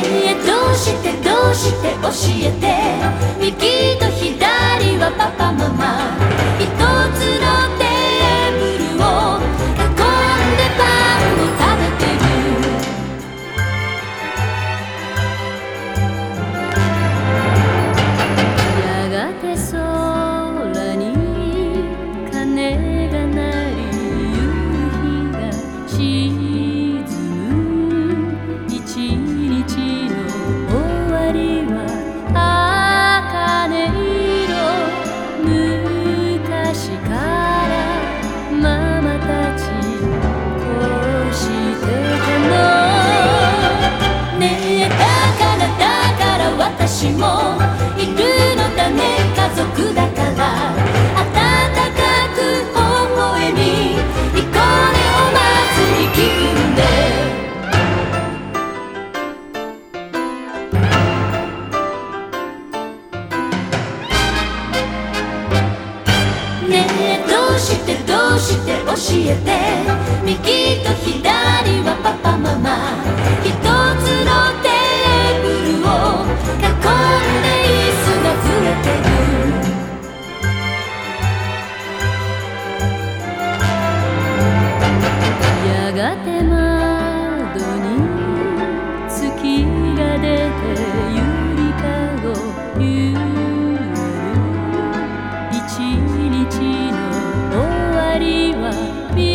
ねえどうしてどうして教えて。右と左はパパママ。一つのテーブルを囲んでパンを食べてる。やがてそうね。えどうしてどうして教えて。右と左はパパママ。日の終わりは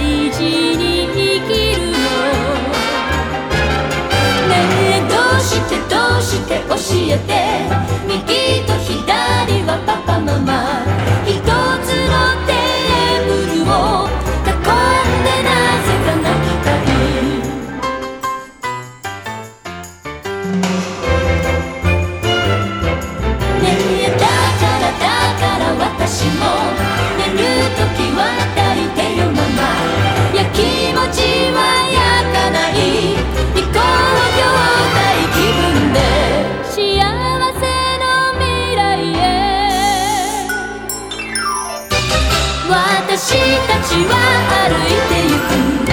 爱几。私たちは歩いてゆく」